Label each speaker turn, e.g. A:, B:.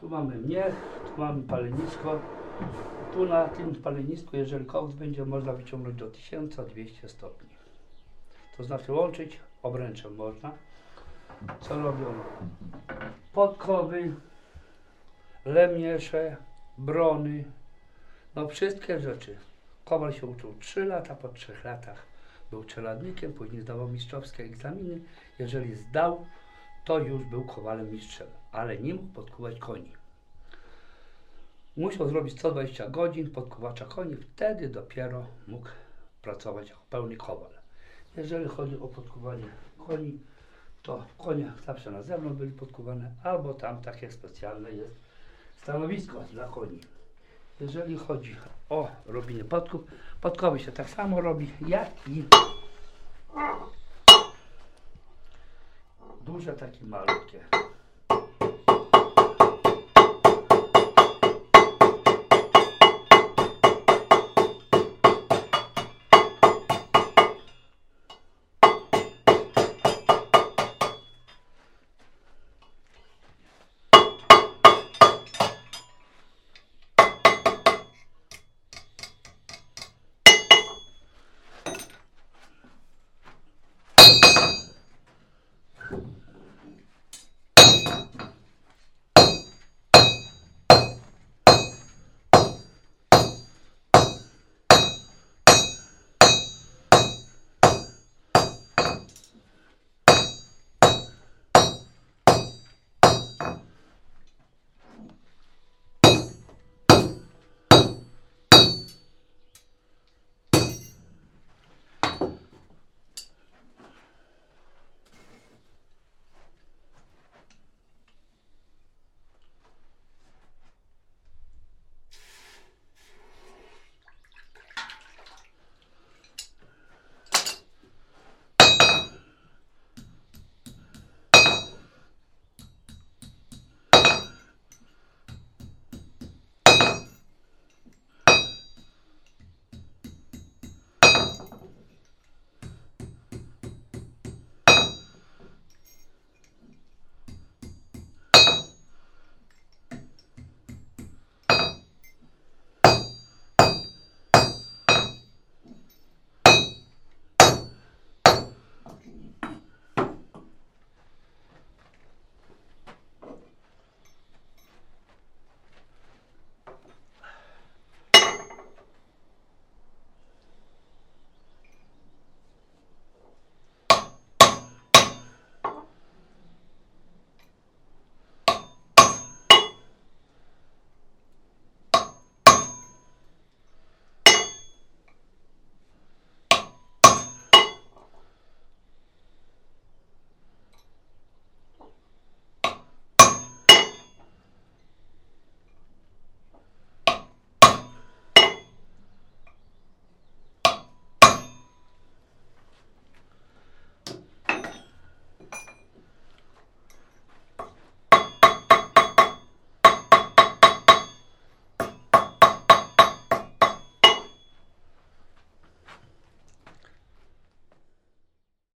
A: Tu mamy mnie, tu mamy palenisko. Tu na tym palenisku, jeżeli koks będzie, można wyciągnąć do 1200 stopni. To znaczy łączyć obręczem można. Co robią? Podkowy, lemiesze, brony, no wszystkie rzeczy. Kowal się uczył 3 lata, po 3 latach był czeladnikiem, później zdawał mistrzowskie egzaminy. Jeżeli zdał, to już był kowalem mistrzem, ale nie mógł podkuwać koni. Musiał zrobić 120 godzin podkuwacza koni, wtedy dopiero mógł pracować jako pełny kowal. Jeżeli chodzi o podkuwanie koni, to konie zawsze na zewnątrz byli podkuwane, albo tam takie specjalne jest stanowisko dla koni. Jeżeli chodzi o robienie podków, podkowy się tak samo robi, jak i duże, takie malutkie.